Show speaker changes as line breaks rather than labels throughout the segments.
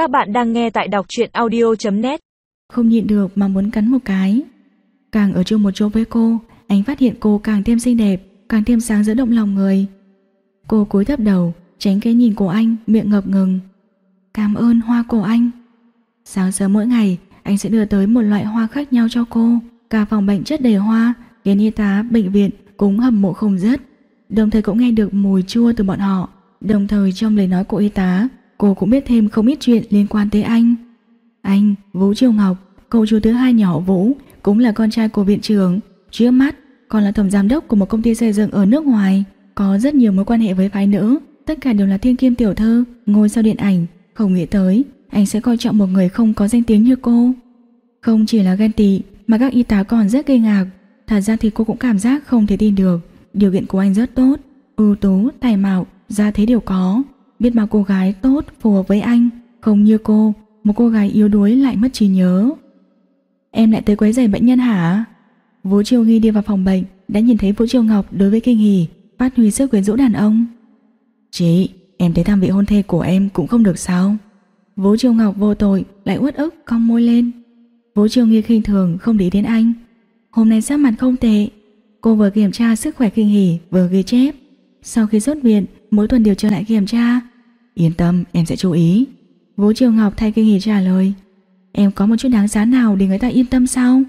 Các bạn đang nghe tại đọc truyện audio.net
Không nhịn được mà muốn cắn một cái. Càng ở chung một chỗ với cô, Anh phát hiện cô càng thêm xinh đẹp, Càng thêm sáng giữa động lòng người. Cô cúi thấp đầu, Tránh cái nhìn của anh, miệng ngập ngừng. Cảm ơn hoa của anh. Sáng sớm mỗi ngày, Anh sẽ đưa tới một loại hoa khác nhau cho cô. Cả phòng bệnh chất đầy hoa, Khiến y tá, bệnh viện cũng hầm mộ không dứt. Đồng thời cũng nghe được mùi chua từ bọn họ. Đồng thời trong lời nói của y tá Cô cũng biết thêm không ít chuyện liên quan tới anh. Anh, Vũ Triều Ngọc Cậu chú thứ hai nhỏ Vũ Cũng là con trai của viện trưởng. Trước mắt còn là tổng giám đốc của một công ty xây dựng ở nước ngoài Có rất nhiều mối quan hệ với phái nữ. Tất cả đều là thiên kim tiểu thơ Ngôi sao điện ảnh. Không nghĩ tới Anh sẽ coi trọng một người không có danh tiếng như cô. Không chỉ là ghen tị Mà các y tá còn rất gây ngạc. Thật ra thì cô cũng cảm giác không thể tin được. Điều kiện của anh rất tốt ưu tú, tài mạo, ra thế đều có. Biết bao cô gái tốt phù hợp với anh Không như cô Một cô gái yếu đuối lại mất trí nhớ. Em lại tới quấy giày bệnh nhân hả? Vũ Triều Nghi đi vào phòng bệnh Đã nhìn thấy Vũ Triều Ngọc đối với kinh hỉ Phát huy sức quyến rũ đàn ông. Chị, em thấy tham vị hôn thê của em Cũng không được sao? Vũ Triều Ngọc vô tội lại uất ức cong môi lên. Vũ Triều Nghi khinh thường không để đến anh. Hôm nay sắc mặt không tệ. Cô vừa kiểm tra sức khỏe kinh hỉ Vừa ghi chép. Sau khi xuất viện Mỗi tuần đều trở lại kiểm tra. Yên tâm, em sẽ chú ý. Vũ Triều Ngọc thay kinh hỉ trả lời. Em có một chút đáng giá nào để người ta yên tâm sao?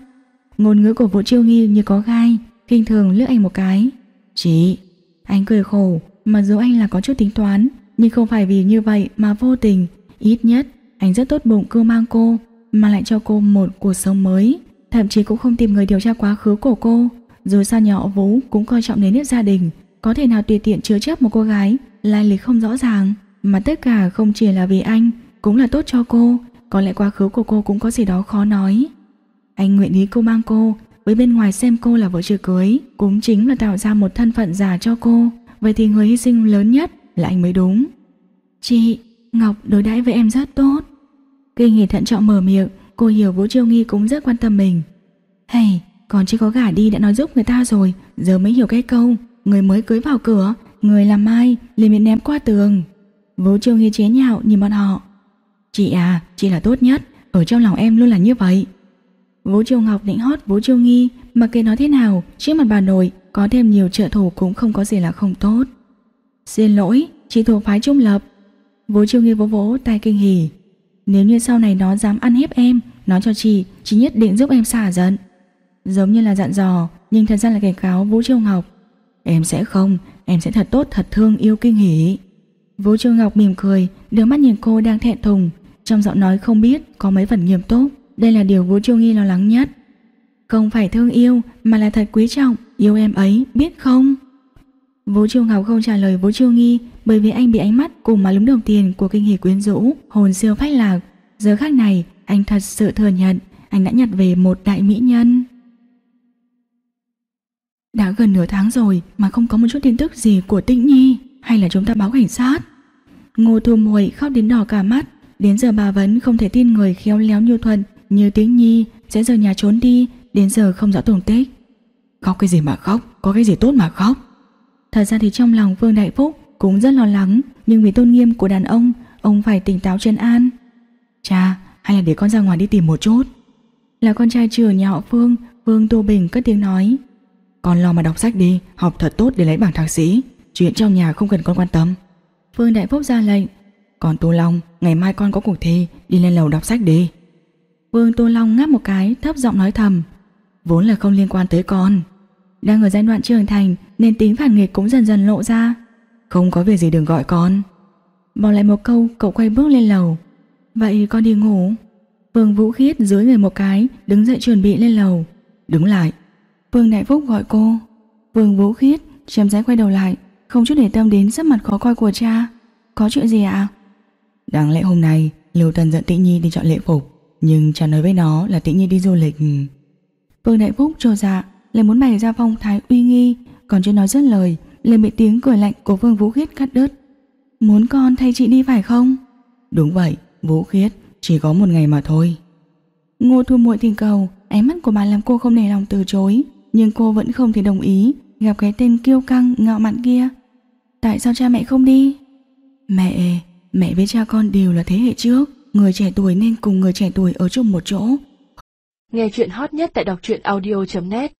Ngôn ngữ của Vũ Triều Nghi như có gai Kinh thường lướt anh một cái. Chị, Anh cười khổ, Mặc dù anh là có chút tính toán, Nhưng không phải vì như vậy mà vô tình. Ít nhất, anh rất tốt bụng cưu mang cô, Mà lại cho cô một cuộc sống mới. Thậm chí cũng không tìm người điều tra quá khứ của cô. Dù sao nhỏ Vũ cũng coi trọng đến nếp gia đình, Có thể nào tùy tiện chứa chấp một cô gái, Lai lịch không rõ ràng. Mà tất cả không chỉ là vì anh Cũng là tốt cho cô. Có lẽ quá khứ của cô cũng có gì đó khó nói. Anh nguyện ý cô mang cô Với bên ngoài xem cô là vợ chưa cưới Cũng chính là tạo ra một thân phận giả cho cô. Vậy thì người hy sinh lớn nhất Là anh mới đúng. Chị, Ngọc đối đãi với em rất tốt. Kinh nghỉ thận trọng mở miệng Cô hiểu Vũ Chiêu Nghi cũng rất quan tâm mình. Hey, còn chưa có gả đi đã nói giúp người ta rồi Giờ mới hiểu cái câu Người mới cưới vào cửa Người làm mai liền bị ném qua tường. Vũ Chiêu Nghi chế nhạo nhìn bọn họ. Chị à, chị là tốt nhất. Ở trong lòng em luôn là như vậy. Vũ Chiêu Ngọc định hót Vũ Chiêu Nghi Mà kệ nói thế nào Trước mặt bà nội Có thêm nhiều trợ thủ cũng không có gì là không tốt. Xin lỗi Chị thuộc phái trung lập. Vũ Chiêu Nghi vỗ vỗ tay kinh hỉ. Nếu như sau này nó dám ăn hiếp em Nói cho chị Chị nhất định giúp em xả giận. Giống như là dặn dò Nhưng thật ra là cảnh cáo Vũ Chiêu Ngọc. Em sẽ không Em sẽ thật tốt thật thương yêu kinh hỉ. Vũ Trương Ngọc mỉm cười, Đưa mắt nhìn cô đang thẹn thùng, Trong giọng nói không biết có mấy phần nghiêm túc. Đây là điều Vũ Trương Nghi lo lắng nhất. Không phải thương yêu, Mà là thật quý trọng, Yêu em ấy, biết không? Vũ Trương Ngọc không trả lời Vũ Trương Nghi, Bởi vì anh bị ánh mắt cùng mà lúng đồng tiền Của kinh hỉ quyến rũ, Hồn siêu phách lạc. Giờ khác này, anh thật sự thừa nhận, Anh đã nhặt về một đại mỹ nhân. Đã gần nửa tháng rồi Mà không có một chút tin tức gì của Tĩnh Nhi, Hay là chúng ta báo cảnh sát? Ngô Thu Muội khóc đến đỏ cả mắt. Đến giờ bà vẫn không thể tin người khéo léo như thuận Như Tĩnh Nhi sẽ rời nhà trốn đi. Đến giờ không rõ tồn tích. Khóc cái gì mà khóc? Có cái gì tốt mà khóc? Thật ra thì trong lòng Vương Đại Phúc cũng rất lo lắng Nhưng vì tôn nghiêm của đàn ông Ông phải tỉnh táo chân an. Cha hay là để con ra ngoài đi tìm một chút? Là con trai trưởng nhà họ Phương Vương Tô Bình cất tiếng nói. Con lo mà đọc sách đi Học thật tốt để lấy bảng thạc sĩ. Chuyện trong nhà không cần con quan tâm Vương Đại Phúc ra lệnh, Còn Tô Long, ngày mai con có cuộc thi, Đi lên lầu đọc sách đi. Vương Tô Long ngáp một cái, thấp giọng nói thầm, Vốn là không liên quan tới con. Đang ở giai đoạn trưởng thành, Nên tính phản nghịch cũng dần dần lộ ra. Không có việc gì đừng gọi con. Bỏ lại một câu, cậu quay bước lên lầu. Vậy con đi ngủ. Vương Vũ Khiết dưới người một cái, Đứng dậy chuẩn bị lên lầu. Đứng lại. Vương Đại Phúc gọi cô. Vương Vũ Khiết chém rãi quay đầu lại. Không chút để tâm đến sắc mặt khó coi của cha. Có chuyện gì ạ? Đáng lẽ hôm nay Lưu Tần dẫn Tĩnh Nhi đi chọn lễ phục Nhưng cha nói với nó là Tĩnh Nhi đi du lịch. Vương Đại Phúc trồ dạ Lại muốn bày ra phong thái uy nghi Còn chưa nói dứt lời liền bị tiếng cười lạnh của Vương Vũ Khiết cắt đứt. Muốn con thay chị đi phải không? Đúng vậy Vũ Khiết chỉ có một ngày mà thôi. Ngô Thu Muội tình cầu Ánh mắt của bà làm cô không nề lòng từ chối Nhưng cô vẫn không thể đồng ý Gặp cái tên kiêu căng ngạo mạn kia Tại sao cha mẹ không đi? Mẹ Mẹ với cha con đều là thế hệ trước. Người trẻ tuổi nên cùng người trẻ tuổi ở chung một chỗ.
Nghe chuyện hot nhất tại đọc truyện audio.net